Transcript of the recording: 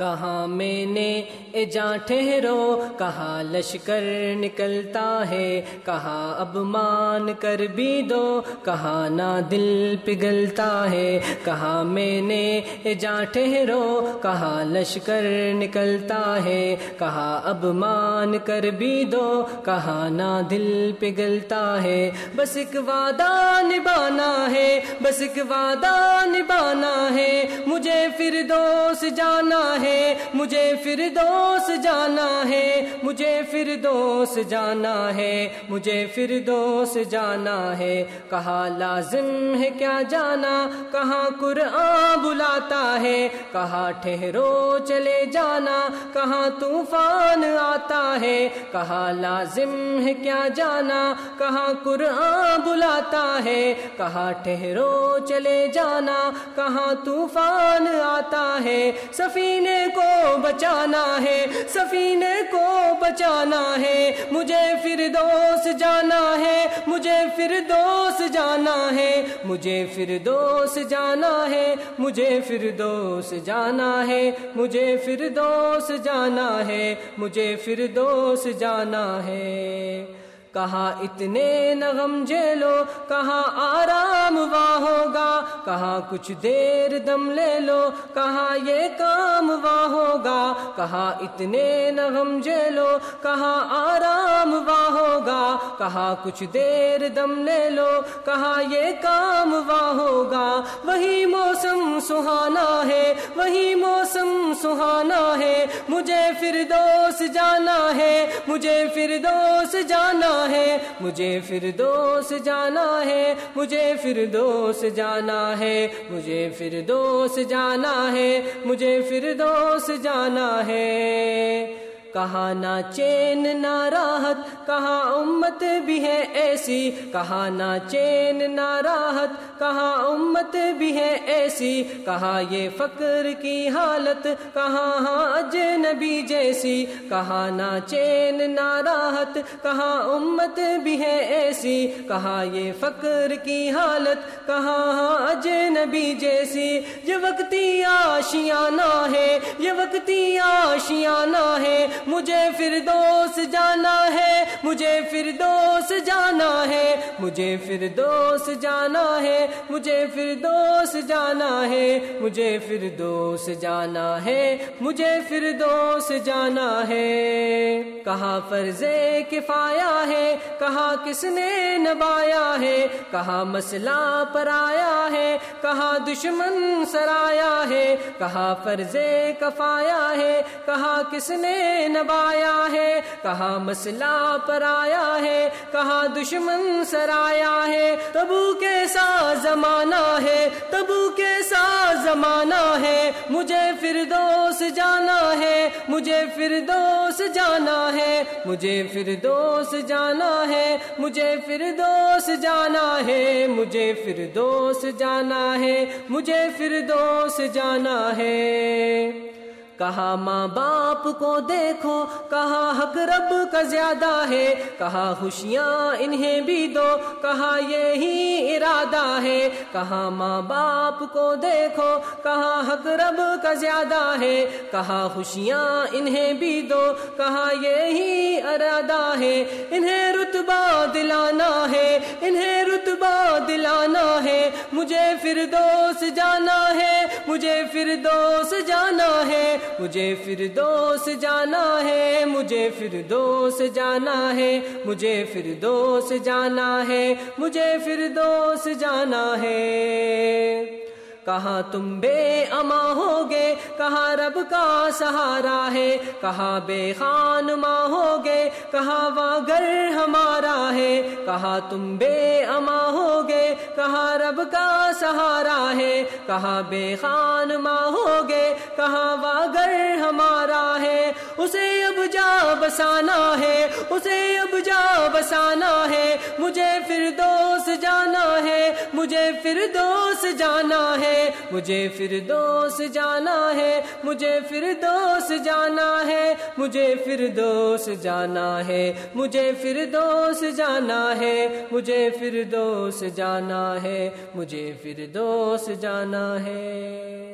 کہاں میں نے جا ٹھہرو، کہاں لشکر نکلتا ہے، کہاں اب مان کر بھی دو، کہاں نہ دل پگھلتا ہے، کہاں میں نے جا ٹھہرو، کہاں لشکر نکلتا ہے، کہاں اب مان کر بھی دو، کہاں نہ دل پگھلتا ہے۔ بس ایک وعدہ نبانا ہے، بس ایک وعدہ نبانا ہے مجھے پھر دوست جانا ہے، مجھے پھر دوست جانا ہے، مجھے پھر دوست جانا ہے، مجھے پھر دوست جانا ہے۔ کہاں لازم ہے کیا جانا؟ کہاں قرآن بلاتا ہے؟ کہاں ٹھہرو چلے جانا؟ کہاں طوفان آتا ہے؟ کہاں لازم ہے کیا جانا؟ کہاں قرآن بلاتا ہے؟ کہاں ٹھہرو چلے جانا؟ کہاں طوفان آتا ہے، سفینے کو بچانا ہے، سفینے کو بچانا ہے، مجھے پھر دوست جانا ہے، مجھے پھر دوست جانا ہے، مجھے پھر دوست جانا ہے، مجھے پھر دوست جانا ہے، مجھے پھر دوست جانا ہے، مجھے پھر دوست جانا ہے۔ کہاں اتنے نغم جیلو کہاں آرام واہ ہوگا کہاں کچھ دیر دم لے لو کہاں یہ کام واہ ہوگا کہاں اتنے نغم جیلو کہاں آرام واہ ہوگا کہاں کچھ دیر دم لے لو کہاں یہ کام واہ ہوگا۔ وہی موسم سہانا ہے، وہی موسم سہانا ہے، مجھے پھر دوست جانا ہے، مجھے پھر دوست جانا ہے، مجھے پھر دوست جانا ہے، مجھے پھر دوست جانا ہے۔ ہے مجھے دوست جانا ہے مجھے پھر دوست جانا ہے۔ کہاں نہ چین نہ راحت، کہاں امت بھی ہے ایسی، کہاں نہ چین نہ راحت، کہاں امت بھی ہے ایسی، کہاں یہ فقر کی حالت، کہاں ہاں حاج نبی جیسی، کہاں نہ چین نہ راحت، کہاں امت بھی ہے ایسی، کہاں یہ فقر کی حالت، کہاں ہاں حاج نبی جیسی یہ وقتی آشیانہ ہے یہ وقتی آشیانہ ہے مجھے پھر دوست جانا ہے۔ مجھے پھر دوست جانا ہے۔ مجھے پھر دوست جانا ہے۔ مجھے پھر دوست جانا ہے۔ مجھے پھر دوست جانا ہے۔ مجھے پھر دوست جانا ہے۔ کہاں فرض کفایا ہے؟ کہاں کس نے نبایا ہے؟ کہاں مسئلہ پر آیا ہے؟ کہاں دشمن سرایا ہے؟ کہاں فرض کفایا ہے؟ کہاں کس نے نبایا ہے؟ کہاں مسئلہ پر آیا ہے؟ کہاں دشمن سرایا ہے؟ تبو کیسا زمانہ ہے؟ تبو کیسا زمانہ ہے؟ مجھے پھر دوست جانا ہے۔ مجھے فردوس جانا ہے، مجھے پھر دوست جانا ہے، مجھے پھر دوست جانا ہے، مجھے پھر دوست جانا ہے، مجھے فردوس جانا ہے۔ کہا ماں باپ کو دیکھو، کہا حق رب کا زیادہ ہے، کہا خوشیاں انہیں بھی دو، کہا یہی ارادہ ہے، کہا ماں باپ کو دیکھو، کہا حق رب کا زیادہ ہے، کہا خوشیاں انہیں بھی دو، کہا یہی ارادہ ہے، انہیں رتبہ دلانا ہے، انہیں رتبہ دلانا ہے مجھے پھر دوست جانا ہے، مجھے پھر دوست جانا ہے، مجھے پھر دوست جانا ہے، مجھے پھر دوست جانا ہے، مجھے پھر دوست جانا ہے، مجھے پھر دوست جانا ہے۔ کہاں تم بے اما ہوگے، کہاں رب کا سہارا ہے، کہاں بے خان ماں ہوگے، کہاں وہ گھر ہمارا کہا تم بے اما ہو گے کہا رب کا سہارا ہے، کہا بے خان ماں ہو گے کہا واگر ہمارا ہے، اسے بسانا ہے، اسے اب جا بسانا ہے، مجھے پھر دوست جانا ہے، مجھے پھر دوست جانا ہے، مجھے پھر دوست جانا ہے، مجھے پھر دوست جانا ہے، مجھے پھر دوست جانا ہے، مجھے پھر دوست جانا ہے، مجھے پھر دوست جانا ہے، مجھے پھر دوست جانا ہے۔